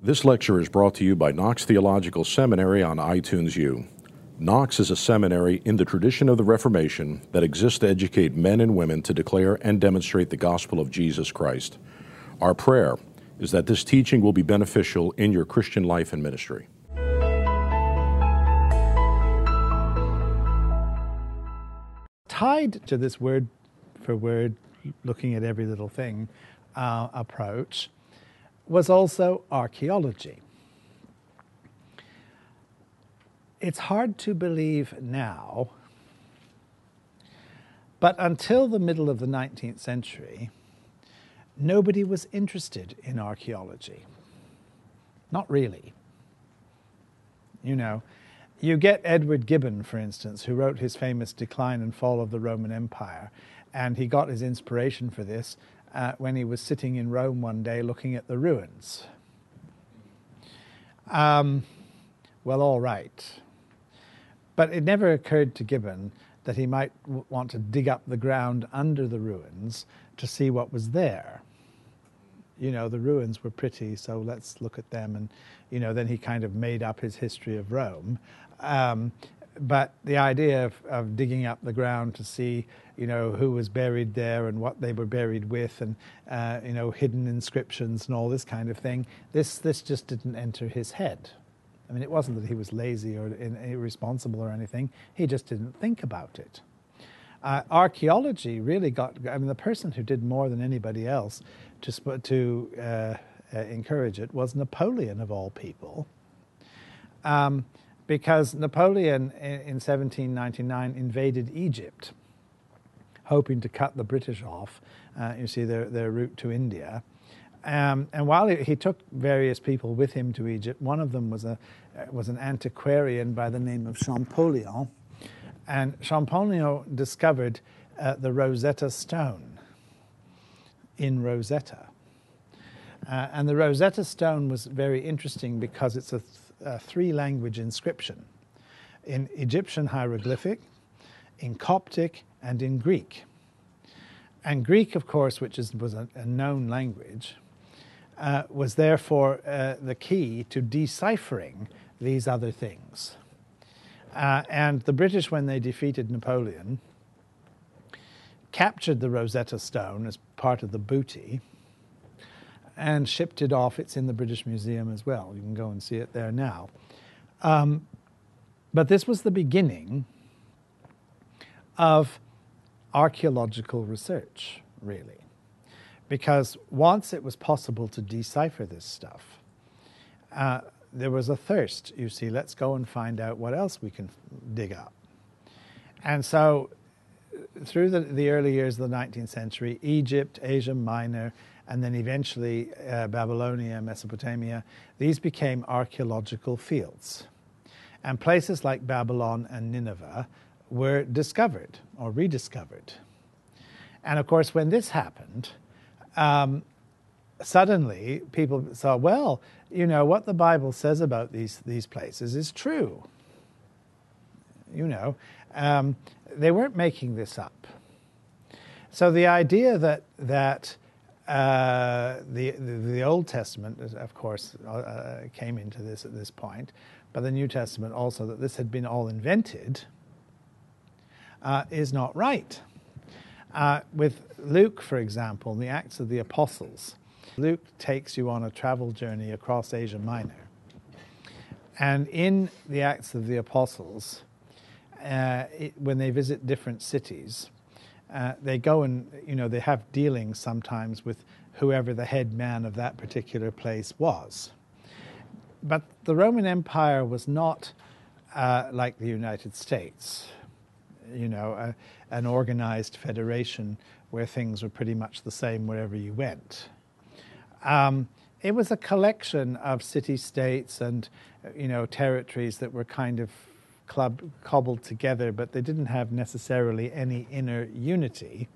This lecture is brought to you by Knox Theological Seminary on iTunes U. Knox is a seminary in the tradition of the Reformation that exists to educate men and women to declare and demonstrate the gospel of Jesus Christ. Our prayer is that this teaching will be beneficial in your Christian life and ministry. Tied to this word for word, looking at every little thing uh, approach, was also archaeology. It's hard to believe now, but until the middle of the 19th century, nobody was interested in archaeology. Not really. You know, you get Edward Gibbon, for instance, who wrote his famous Decline and Fall of the Roman Empire, and he got his inspiration for this uh, when he was sitting in Rome one day looking at the ruins. Um, well, all right. But it never occurred to Gibbon that he might want to dig up the ground under the ruins to see what was there. You know, the ruins were pretty, so let's look at them. And, you know, then he kind of made up his history of Rome. Um, but the idea of, of, digging up the ground to see, you know, who was buried there and what they were buried with, and uh, you know, hidden inscriptions and all this kind of thing, this this just didn't enter his head. I mean, it wasn't that he was lazy or irresponsible or anything. He just didn't think about it. Uh, archaeology really got. I mean, the person who did more than anybody else to to uh, uh, encourage it was Napoleon of all people. Um, because Napoleon in 1799 invaded Egypt, hoping to cut the British off, uh, you see, their, their route to India. Um, and while he, he, took various people with him to Egypt, one of them was, a, uh, was an antiquarian by the name of Champollion. And Champollion discovered uh, the Rosetta Stone in Rosetta. Uh, and the Rosetta Stone was very interesting because it's a uh, three language inscription in Egyptian hieroglyphic, in Coptic, and in Greek. And Greek, of course, which is, was a, a known language, uh, was therefore uh, the key to deciphering these other things. Uh, and the British, when they defeated Napoleon, captured the Rosetta Stone as part of the booty and shipped it off. It's in the British Museum as well. You can go and see it there now. Um, but this was the beginning of archaeological research, really. Because once it was possible to decipher this stuff, uh, there was a thirst, you see, let's go and find out what else we can dig up. And so, through the, the early years of the 19th century, Egypt, Asia Minor, and then eventually uh, Babylonia, Mesopotamia, these became archaeological fields. And places like Babylon and Nineveh were discovered or rediscovered. And of course, when this happened, um, suddenly people saw, well, you know, what the Bible says about these, these places is true. You know, um, they weren't making this up. So the idea that, that uh, the, the, the Old Testament, of course, uh, uh, came into this at this point, but the New Testament also that this had been all invented uh, is not right. Uh, with Luke, for example, in the Acts of the Apostles, Luke takes you on a travel journey across Asia Minor. And in the Acts of the Apostles, uh, it, when they visit different cities, uh, they go and you know they have dealings sometimes with whoever the head man of that particular place was. But the Roman Empire was not uh, like the United States, you know, an organized federation where things were pretty much the same wherever you went. Um, it was a collection of city states and you know territories that were kind of club, cobbled together, but they didn't have necessarily any inner unity.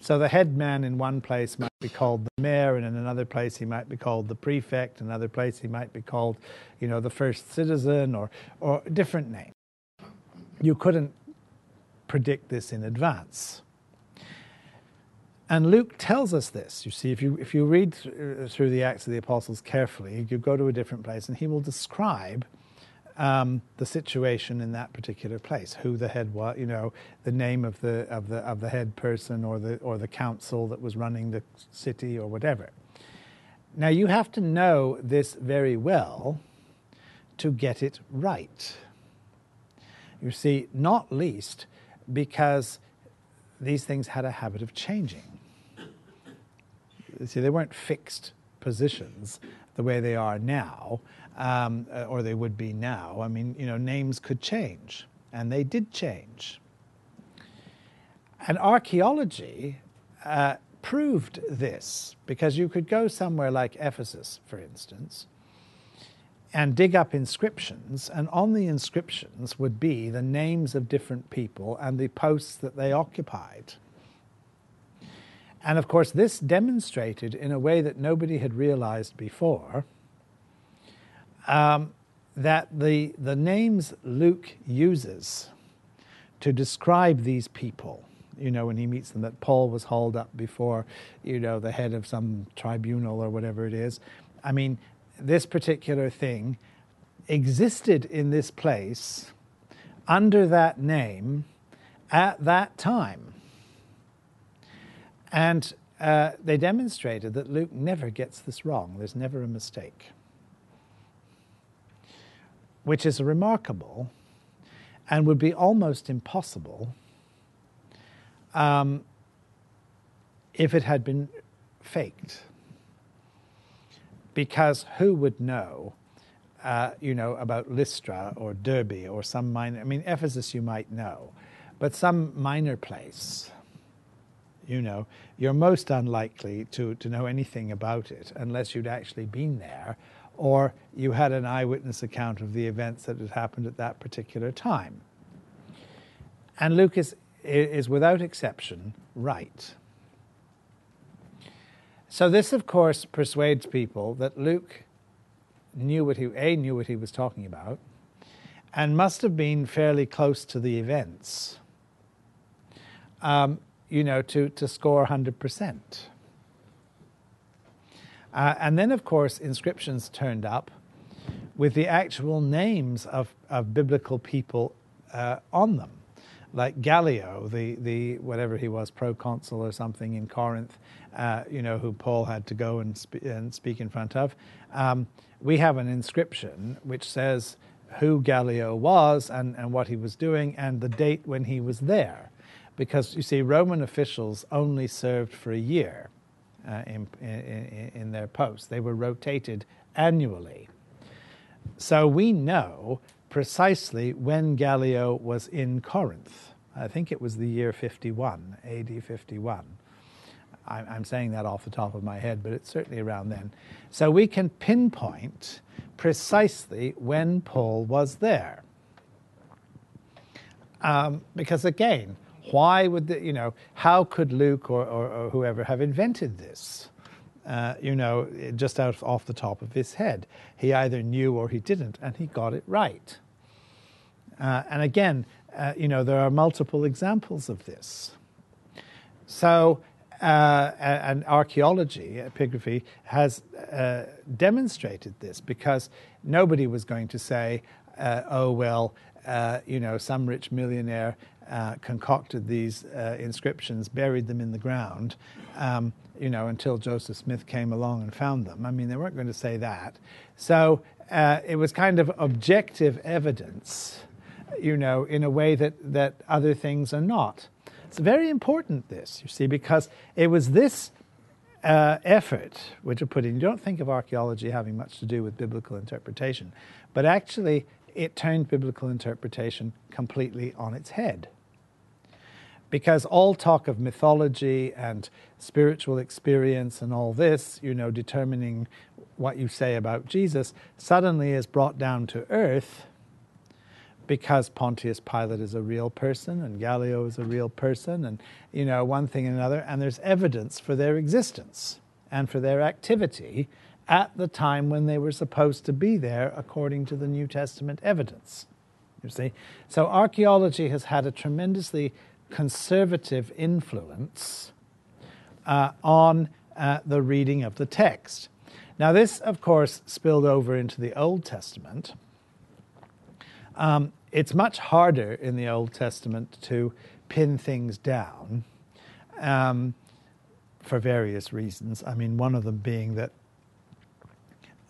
So the head man in one place might be called the mayor, and in another place he might be called the prefect, another place he might be called, you know, the first citizen, or or different name. You couldn't predict this in advance. And Luke tells us this. You see, if you, if you read th- through the Acts of the Apostles carefully, you go to a different place and he will describe um, the situation in that particular place, who the head was, you know, the name of the, of the, of the head person or the, or the council that was running the city or whatever. Now, you have to know this very well to get it right. You see, not least because these things had a habit of changing. You see, they weren't fixed positions the way they are now, um, uh, or they would be now. I mean, you know, names could change, and they did change. And archaeology uh, proved this because you could go somewhere like Ephesus, for instance, and dig up inscriptions, and on the inscriptions would be the names of different people and the posts that they occupied. And of course, this demonstrated in a way that nobody had realized before um, that the, the names Luke uses to describe these people, you know, when he meets them, that Paul was hauled up before, you know, the head of some tribunal or whatever it is. I mean, this particular thing existed in this place under that name at that time. And uh, they demonstrated that Luke never gets this wrong, there's never a mistake, which is remarkable and would be almost impossible um, if it had been faked because who would know, uh, you know, about Lystra or Derbe or some minor? I mean, Ephesus you might know, but some minor place, you know, you're most unlikely to, to know anything about it unless you'd actually been there or you had an eyewitness account of the events that had happened at that particular time. And Luke is, is without exception right. So this, of course, persuades people that Luke knew what he a knew what he was talking about, and must have been fairly close to the events. Um, you know, to to score hundred percent. Uh, and then, of course, inscriptions turned up with the actual names of, of biblical people uh, on them like Gallio, the, the whatever he was, proconsul or something in Corinth, uh, you know, who Paul had to go and, spe- and speak in front of. Um, we have an inscription which says who Gallio was and, and what he was doing and the date when he was there. Because you see, Roman officials only served for a year uh, in, in, in their posts, they were rotated annually. So we know precisely when Gallio was in Corinth. I think it was the year 51, AD 51. I'm saying that off the top of my head, but it's certainly around then. So we can pinpoint precisely when Paul was there. Um, because again, why would the, you know, how could Luke or, or, or whoever have invented this? Uh, you know, just out off the top of his head. He either knew or he didn't, and he got it right. Uh, and again, uh, you know, there are multiple examples of this. So, uh, and archaeology, epigraphy, has uh, demonstrated this because nobody was going to say, uh, oh, well, you know, some rich millionaire concocted these inscriptions, buried them in the ground, um, you know, until Joseph Smith came along and found them. I mean, they weren't going to say that. So it was kind of objective evidence you know, in a way that, that other things are not. It's very important, this, you see, because it was this uh, effort which are put in. You don't think of archaeology having much to do with biblical interpretation, but actually it turned biblical interpretation completely on its head. Because all talk of mythology and spiritual experience and all this, you know, determining what you say about Jesus, suddenly is brought down to earth because Pontius Pilate is a real person and Gallio is a real person, and you know, one thing and another, and there's evidence for their existence and for their activity at the time when they were supposed to be there according to the New Testament evidence. You see? So archaeology has had a tremendously conservative influence uh, on uh, the reading of the text. Now, this, of course, spilled over into the Old Testament. Um, it's much harder in the Old Testament to pin things down um, for various reasons. I mean, one of them being that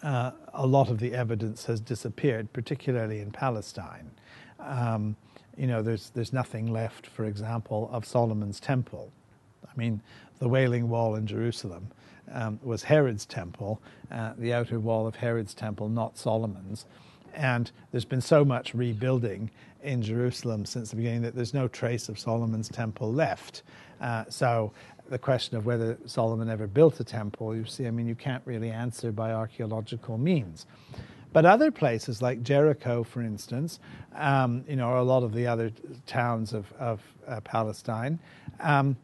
uh, a lot of the evidence has disappeared, particularly in Palestine. Um, you know, there's there's nothing left, for example, of Solomon's temple. I mean, the Wailing Wall in Jerusalem um, was Herod's temple, uh, the outer wall of Herod's temple, not Solomon's. And there's been so much rebuilding in Jerusalem since the beginning that there's no trace of Solomon's temple left. Uh, so the question of whether Solomon ever built a temple, you see, I mean, you can't really answer by archaeological means. But other places like Jericho, for instance, um, you know, or a lot of the other towns of, of uh, Palestine, um,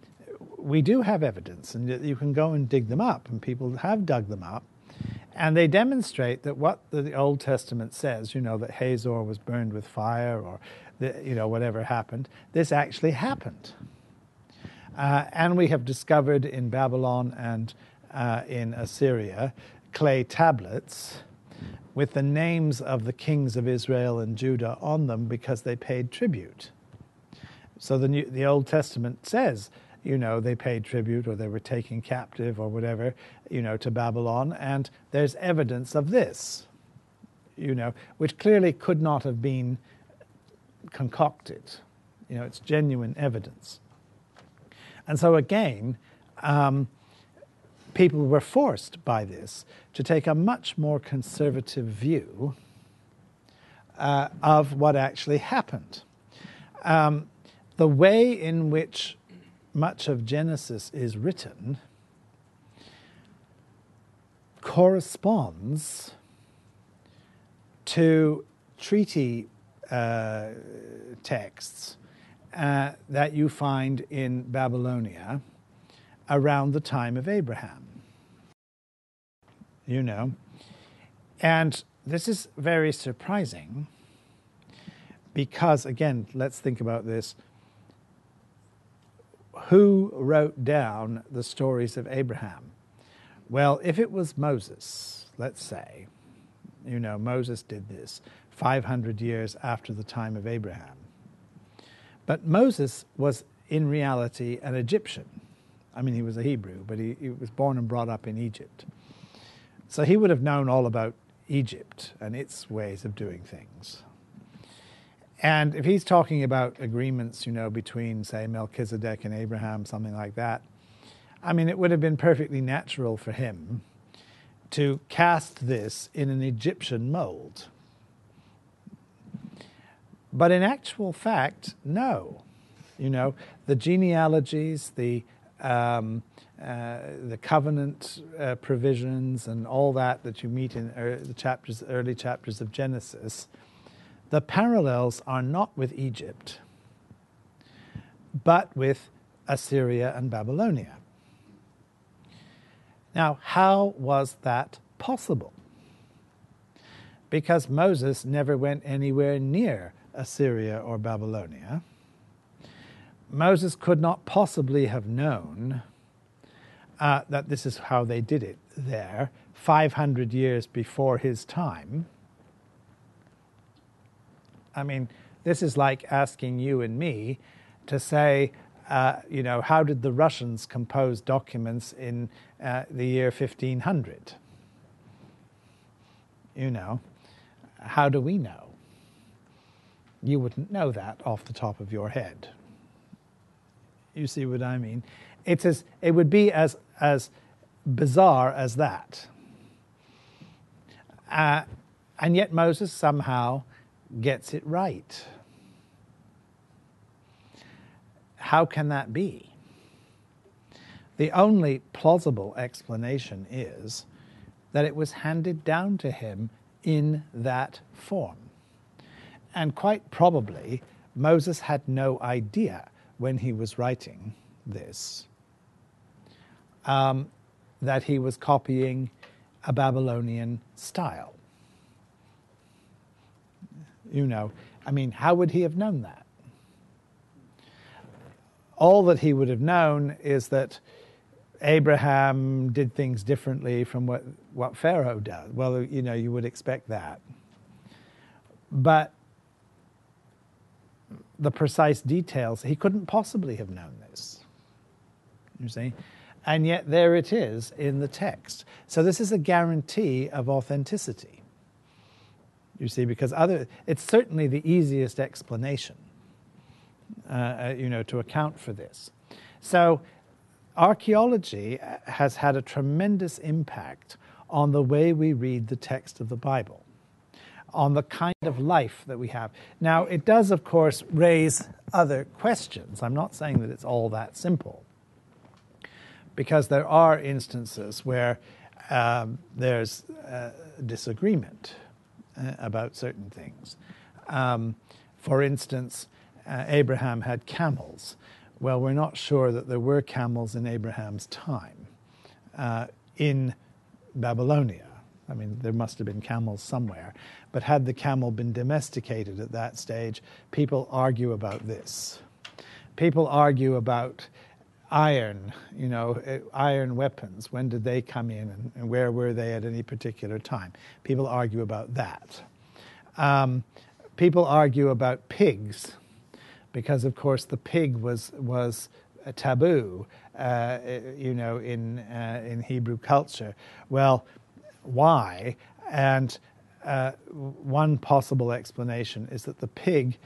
we do have evidence, and you can go and dig them up, and people have dug them up. And they demonstrate that what the Old Testament says, you know, that Hazor was burned with fire or, the, you know, whatever happened, this actually happened. Uh, and we have discovered in Babylon and uh, in Assyria clay tablets with the names of the kings of Israel and Judah on them because they paid tribute. So the, New, the Old Testament says, you know, they paid tribute or they were taken captive or whatever, you know, to Babylon. And there's evidence of this, you know, which clearly could not have been concocted. You know, it's genuine evidence. And so again, um, people were forced by this to take a much more conservative view uh, of what actually happened. Um, the way in which much of Genesis is written corresponds to treaty uh, texts uh, that you find in Babylonia around the time of Abraham. You know. And this is very surprising because, again, let's think about this. Who wrote down the stories of Abraham? Well, if it was Moses, let's say, you know, Moses did this 500 years after the time of Abraham. But Moses was in reality an Egyptian. I mean, he was a Hebrew, but he, he, was born and brought up in Egypt. So he would have known all about Egypt and its ways of doing things. And if he's talking about agreements, you know, between, say, Melchizedek and Abraham, something like that, I mean, it would have been perfectly natural for him to cast this in an Egyptian mold. But in actual fact, no. You know, the genealogies, the um, uh, the covenant uh, provisions, and all that that you meet in er, the chapters, early chapters of Genesis, the parallels are not with Egypt, but with Assyria and Babylonia. Now, how was that possible? Because Moses never went anywhere near Assyria or Babylonia. Moses could not possibly have known uh, that this is how they did it there, 500 years before his time. I mean, this is like asking you and me to say, uh, you know, how did the Russians compose documents in uh, the year 1500? You know, how do we know? You wouldn't know that off the top of your head. You see what I mean? It's as, it would be as, as bizarre as that. Uh, and yet Moses somehow gets it right. How can that be? The only plausible explanation is that it was handed down to him in that form. And quite probably, Moses had no idea when he was writing this um, that he was copying a Babylonian style. You know, I mean, how would he have known that? All that he would have known is that Abraham did things differently from what, what Pharaoh does. Well, you know, you would expect that. But the precise details, he couldn't possibly have known this. You see? And yet there it is in the text. So this is a guarantee of authenticity. You see, because other, it's certainly the easiest explanation, uh, uh you know, to account for this. So archaeology has had a tremendous impact on the way we read the text of the Bible, on the kind of life that we have. Now, it does, of course, raise other questions. I'm not saying that it's all that simple, because there are instances where um, there's uh, disagreement uh, about certain things. Um, for instance, uh, Abraham had camels. Well, we're not sure that there were camels in Abraham's time uh, in Babylonia. I mean, there must have been camels somewhere. But had the camel been domesticated at that stage, people argue about this. People argue about iron, you know, uh, iron weapons. When did they come in and, and where were they at any particular time? People argue about that. Um, people argue about pigs because of course the pig was was a taboo, uh, you know, in uh, in Hebrew culture. Well, why? And uh, one possible explanation is that the pig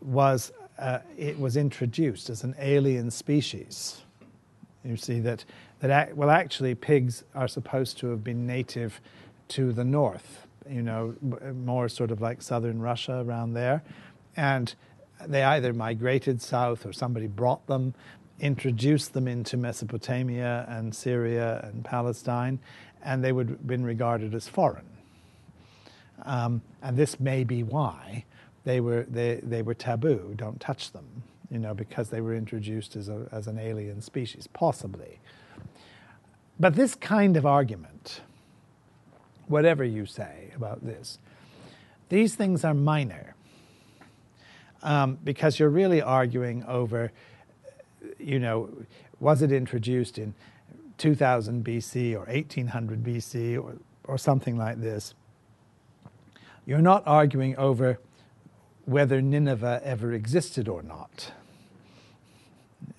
was uh, it was introduced as an alien species. You see that that well, actually, pigs are supposed to have been native to the north. You know, more sort of like southern Russia around there, and they either migrated south or somebody brought them, introduced them into Mesopotamia and Syria and Palestine, and they would have been regarded as foreign. Um, and this may be why they were, they, they were taboo, don't touch them, you know, because they were introduced as, a, as an alien species, possibly. But this kind of argument, whatever you say about this, these things are minor um, because you're really arguing over, you know, was it introduced in 2000 BC or 1800 BC or, or something like this. You're not arguing over whether Nineveh ever existed or not.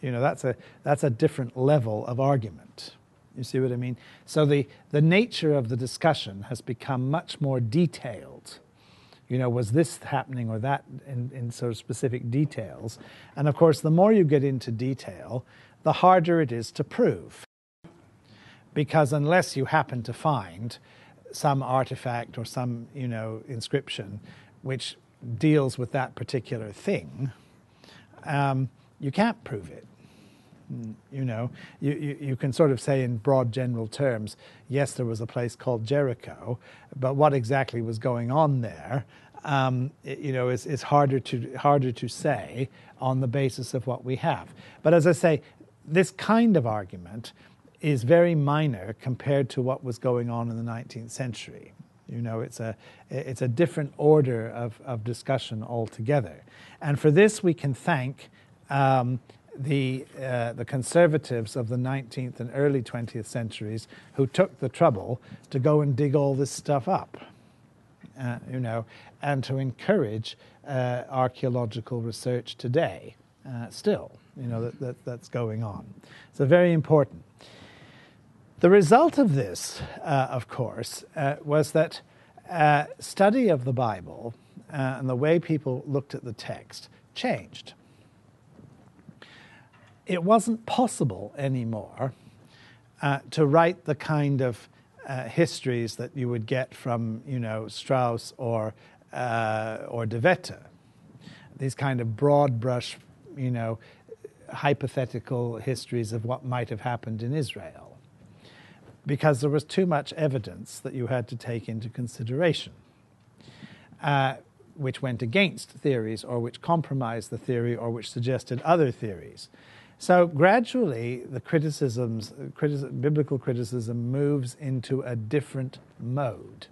You know, that's a, that's a different level of argument. You see what I mean? So the, the nature of the discussion has become much more detailed you know, was this happening or that in, in sort of specific details. And of course, the more you get into detail, the harder it is to prove. Because unless you happen to find some artifact or some, you know, inscription which deals with that particular thing, um, you can't prove it. Mm, you know, you, you, you, can sort of say in broad general terms, yes, there was a place called Jericho, but what exactly was going on there, um, it, you know, is, is harder to harder to say on the basis of what we have. But as I say, this kind of argument is very minor compared to what was going on in the 19th century. You know, it's a, it's a different order of, of discussion altogether. And for this, we can thank um, the, uh, the conservatives of the 19th and early 20th centuries who took the trouble to go and dig all this stuff up. Uh, you know, and to encourage uh, archaeological research today, uh, still, you know, that, that, that's going on. So, very important. The result of this, uh, of course, uh, was that uh, study of the Bible and the way people looked at the text changed it wasn't possible anymore uh, to write the kind of uh, histories that you would get from, you know, Strauss or uh, or De Wette. These kind of broad brush, you know, hypothetical histories of what might have happened in Israel, because there was too much evidence that you had to take into consideration. Uh, which went against theories or which compromised the theory or which suggested other theories. So gradually, the criticisms, criticism, biblical criticism moves into a different mode,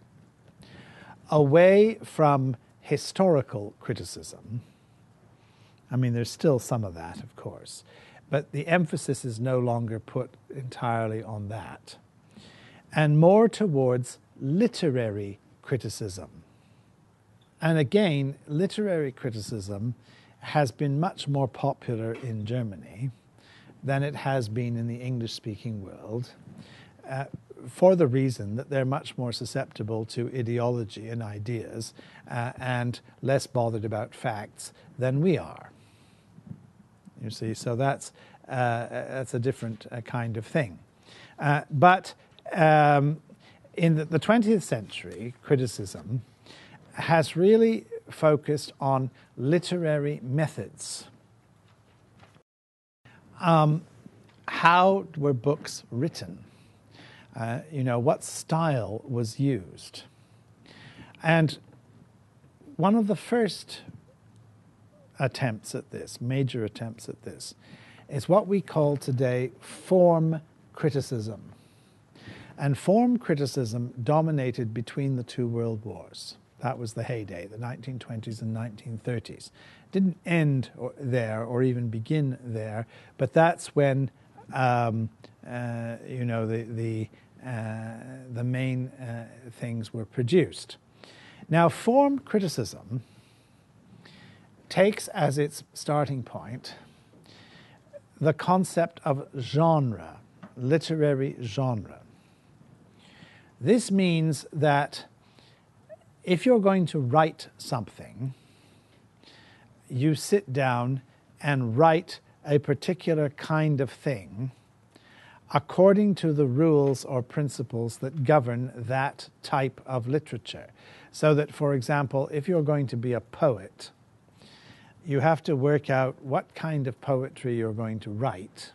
away from historical criticism. I mean, there's still some of that, of course, but the emphasis is no longer put entirely on that, and more towards literary criticism. And again, literary criticism has been much more popular in Germany than it has been in the English speaking world. Uh, for the reason that they're much more susceptible to ideology and ideas uh, and less bothered about facts than we are. You see, so that's, uh, that's a different uh, kind of thing. Uh, but um, in the, the 20th century, criticism has really focused on literary methods. Um, how were books written? Uh, you know, what style was used? And one of the first attempts at this, major attempts at this, is what we call today form criticism. And form criticism dominated between the two world wars. That was the heyday, the 1920s and 1930s. It Didn't end or, there or even begin there, but that's when um, uh, you know the the uh, the main uh, things were produced. Now, form criticism takes as its starting point the concept of genre, literary genre. This means that if you're going to write something, you sit down and write a particular kind of thing according to the rules or principles that govern that type of literature. So that, for example, if you're going to be a poet, you have to work out what kind of poetry you're going to write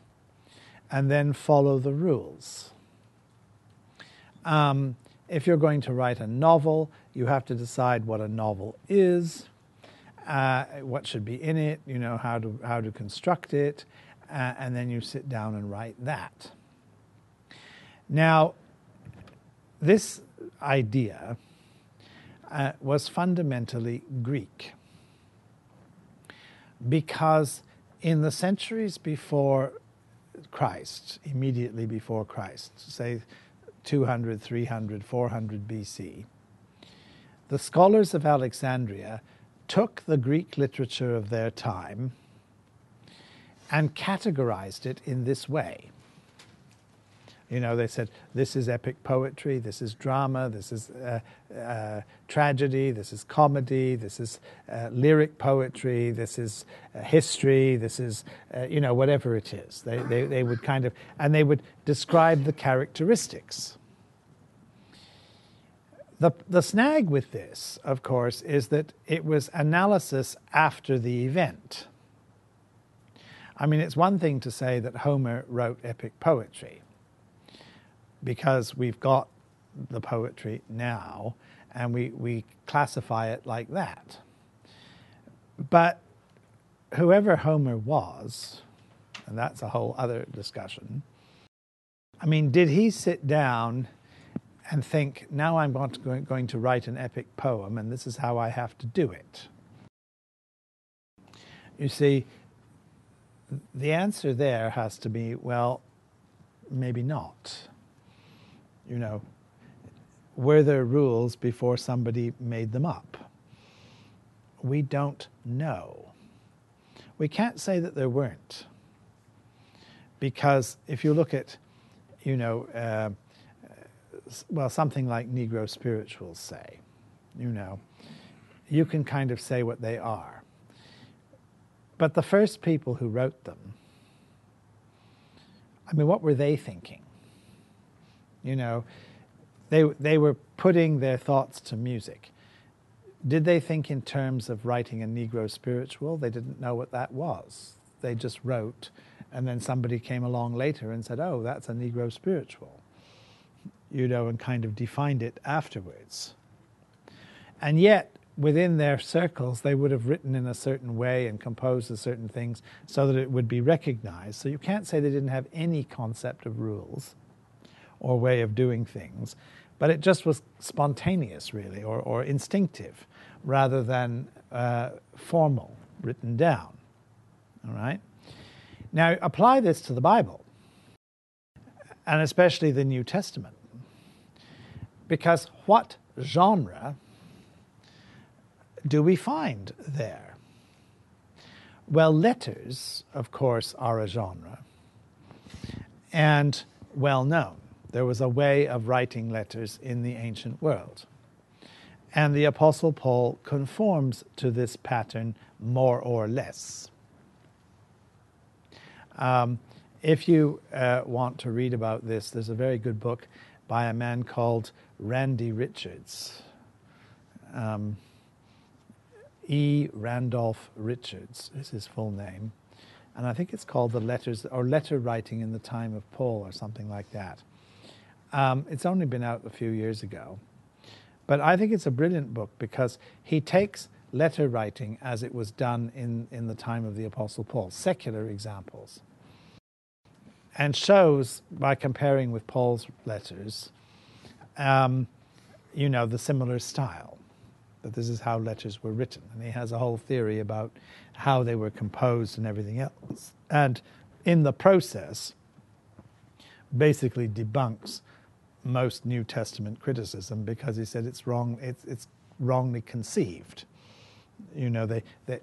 and then follow the rules. Um, if you're going to write a novel, you have to decide what a novel is, uh, what should be in it, you know, how to, how to construct it, uh, and then you sit down and write that. Now, this idea uh, was fundamentally Greek because in the centuries before Christ, immediately before Christ, say 200, 300, 400 BC, the scholars of Alexandria took the Greek literature of their time and categorized it in this way. You know, they said this is epic poetry, this is drama, this is uh, uh, tragedy, this is comedy, this is uh, lyric poetry, this is uh, history, this is, uh, you know, whatever it is. They, they, they would kind of, and they would describe the characteristics. The, the snag with this, of course, is that it was analysis after the event. I mean, it's one thing to say that Homer wrote epic poetry because we've got the poetry now and we, we classify it like that. But whoever Homer was, and that's a whole other discussion, I mean, did he sit down and think, now I'm going to write an epic poem and this is how I have to do it? You see, the answer there has to be, well, maybe not. You know, were there rules before somebody made them up? We don't know. We can't say that there weren't. Because if you look at, you know, uh, well, something like Negro spirituals say, you know, you can kind of say what they are. But the first people who wrote them, I mean, what were they thinking? You know, they, they were putting their thoughts to music. Did they think in terms of writing a Negro spiritual? They didn't know what that was. They just wrote, and then somebody came along later and said, oh, that's a Negro spiritual, you know, and kind of defined it afterwards. And yet, within their circles, they would have written in a certain way and composed certain things so that it would be recognized. So you can't say they didn't have any concept of rules or way of doing things, but it just was spontaneous, really, or, or instinctive, rather than uh, formal, written down. All right? Now, apply this to the Bible, and especially the New Testament, because what genre do we find there? Well, letters, of course, are a genre and well known. There was a way of writing letters in the ancient world. And the Apostle Paul conforms to this pattern more or less. Um, if you uh, want to read about this, there's a very good book by a man called Randy Richards. Um, E. Randolph Richards is his full name. And I think it's called The Letters, or Letter Writing in the Time of Paul, or something like that. Um, it's only been out a few years ago. But I think it's a brilliant book because he takes letter writing as it was done in, in the time of the Apostle Paul, secular examples, and shows by comparing with Paul's letters, um, you know, the similar style that this is how letters were written. And he has a whole theory about how they were composed and everything else. And in the process, basically debunks most New Testament criticism because he said it's wrong, it's, it's wrongly conceived. You know, they, they,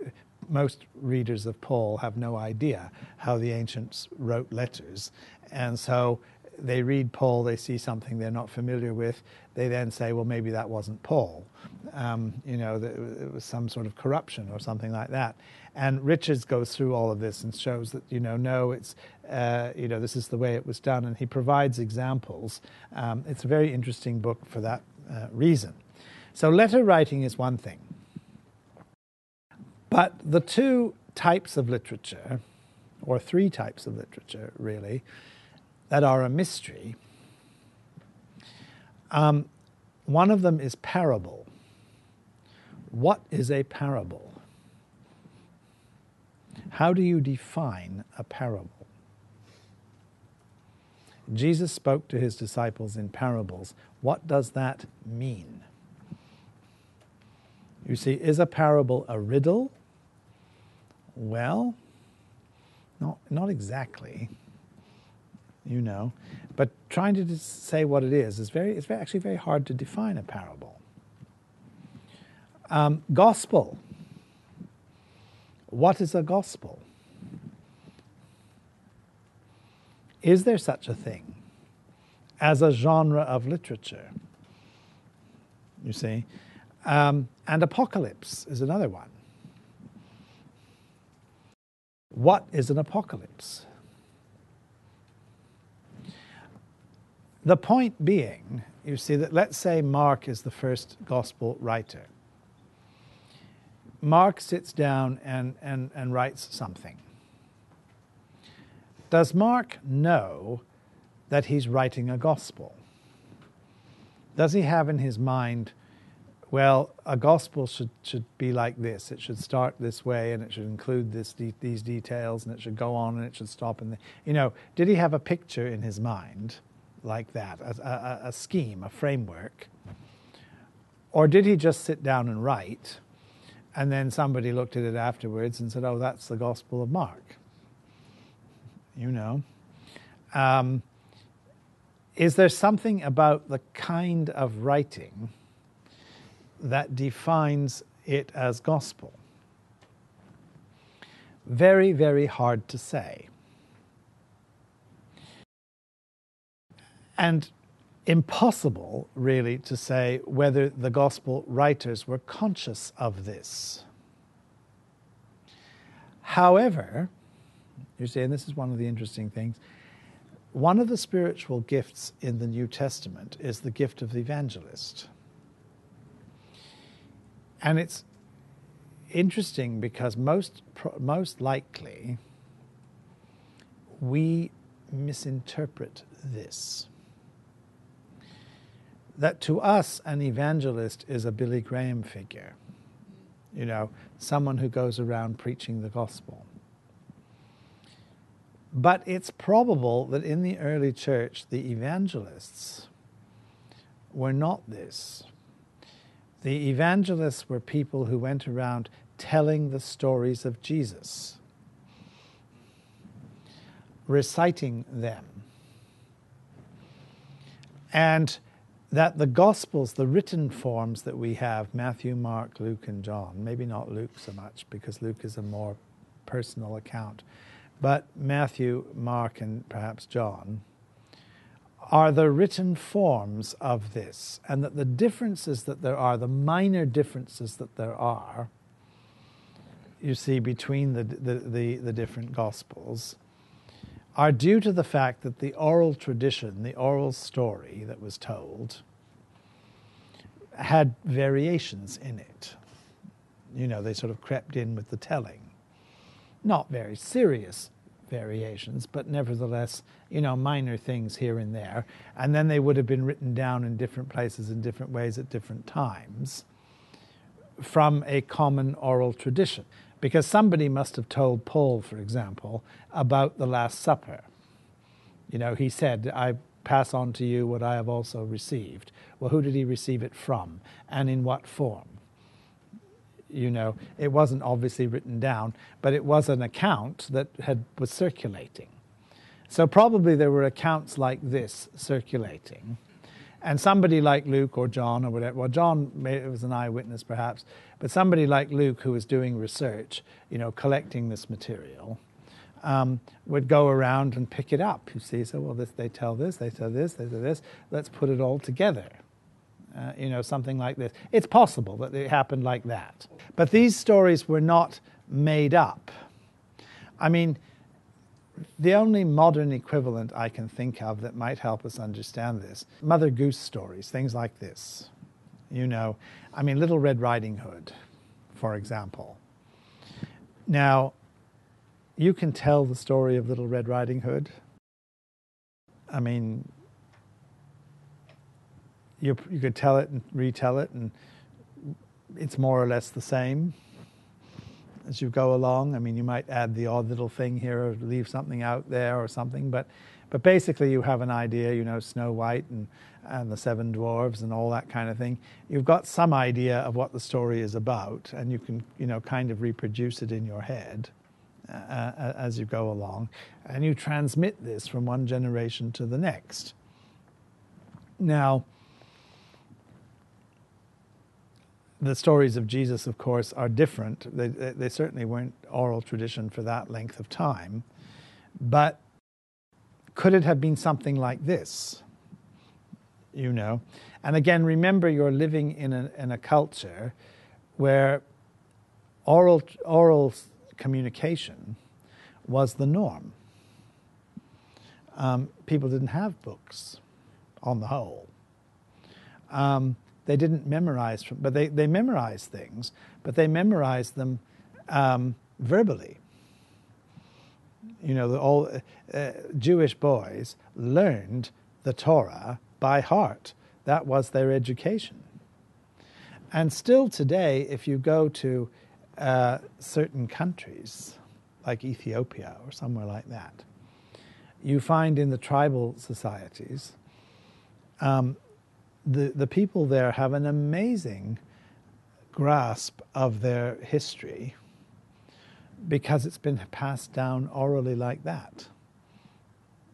most readers of Paul have no idea how the ancients wrote letters. And so they read Paul, they see something they're not familiar with, they then say, well, maybe that wasn't Paul. Um, you know, it was some sort of corruption or something like that. And Richards goes through all of this and shows that, you know, no, it's, uh, you know, this is the way it was done. And he provides examples. Um, it's a very interesting book for that uh, reason. So letter writing is one thing. But the two types of literature, or three types of literature really, that are a mystery. Um, one of them is parable. What is a parable? How do you define a parable? Jesus spoke to his disciples in parables. What does that mean? You see, is a parable a riddle? Well, not, not exactly you know. But trying to say what it is is very, it's very, actually very hard to define a parable. Um, gospel. What is a gospel? Is there such a thing as a genre of literature? You see? Um, and apocalypse is another one. What is an apocalypse? The point being, you see, that let's say Mark is the first gospel writer. Mark sits down and, and, and writes something. Does Mark know that he's writing a gospel? Does he have in his mind, well, a gospel should, should be like this. It should start this way and it should include this, these details and it should go on and it should stop. And you know, did he have a picture in his mind? Like that, a, a, a scheme, a framework? Or did he just sit down and write, and then somebody looked at it afterwards and said, oh, that's the Gospel of Mark? You know. Um, is there something about the kind of writing that defines it as gospel? Very, very hard to say. And impossible, really, to say whether the gospel writers were conscious of this. However, you see, and this is one of the interesting things, one of the spiritual gifts in the New Testament is the gift of the evangelist. And it's interesting because most, most likely we misinterpret this that to us, an evangelist is a Billy Graham figure, you know, someone who goes around preaching the gospel. But it's probable that in the early church, the evangelists were not this. The evangelists were people who went around telling the stories of Jesus. reciting them. And that the Gospels, the written forms that we have, Matthew, Mark, Luke, and John, maybe not Luke so much because Luke is a more personal account, but Matthew, Mark, and perhaps John, are the written forms of this, and that the differences that there are, the minor differences that there are, you see, between the, the, the, the different Gospels, are due to the fact that the oral tradition, the oral story that was told, had variations in it. You know, they sort of crept in with the telling. Not very serious variations, but nevertheless, you know, minor things here and there. And then they would have been written down in different places in different ways at different times from a common oral tradition. Because somebody must have told Paul, for example, about the Last Supper. You know, he said, I pass on to you what I have also received. Well, who did he receive it from? And in what form? You know, it wasn't obviously written down, but it was an account that had was circulating. So probably there were accounts like this circulating. And somebody like Luke or John or whatever, well, John was an eyewitness perhaps, but somebody like Luke who was doing research, you know, collecting this material, um, would go around and pick it up. You see, so well, this, they tell this, they tell this, they tell this. Let's put it all together. Uh, you know, something like this. It's possible that it happened like that. But these stories were not made up. I mean, the only modern equivalent I can think of that might help us understand this Mother Goose stories, things like this. You know, I mean, Little Red Riding Hood, for example. Now, you can tell the story of Little Red Riding Hood. I mean, you, you could tell it and retell it, and it's more or less the same as you go along. I mean, you might add the odd little thing here or leave something out there or something, but, but basically you have an idea, you know, Snow White and, and the Seven Dwarves and all that kind of thing. You've got some idea of what the story is about, and you can, you know, kind of reproduce it in your head uh, uh as you go along, and you transmit this from one generation to the next. Now, the stories of Jesus, of course, are different. They, they certainly weren't oral tradition for that length of time. But could it have been something like this? You know? And again, remember you're living in a, in a culture where oral, oral communication was the norm. Um, people didn't have books on the whole. Um, they didn't memorize, from, but they, they memorized things, but they memorized them um, verbally. You know, the, all uh, Jewish boys learned the Torah by heart. That was their education. And still today, if you go to uh, certain countries, like Ethiopia or somewhere like that, you find in the tribal societies um, the, the people there have an amazing grasp of their history because it's been passed down orally like that.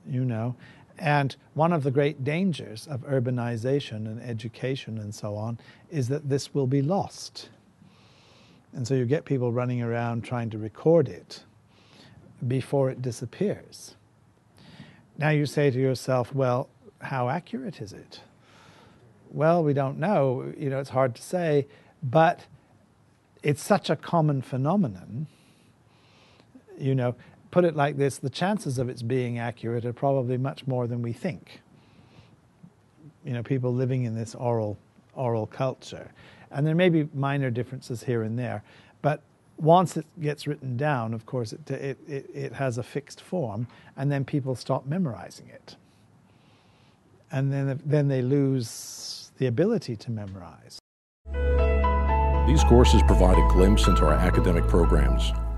You know? And one of the great dangers of urbanization and education and so on is that this will be lost. And so you get people running around trying to record it before it disappears. Now you say to yourself, well, how accurate is it? Well, we don't know. You know, it's hard to say, but it's such a common phenomenon. You know, put it like this: the chances of its being accurate are probably much more than we think. You know, people living in this oral oral culture, and there may be minor differences here and there, but once it gets written down, of course, it, it, it, it, has a fixed form, and then people stop memorizing it. And then, then they lose the ability to memorize. These courses provide a glimpse into our academic programs.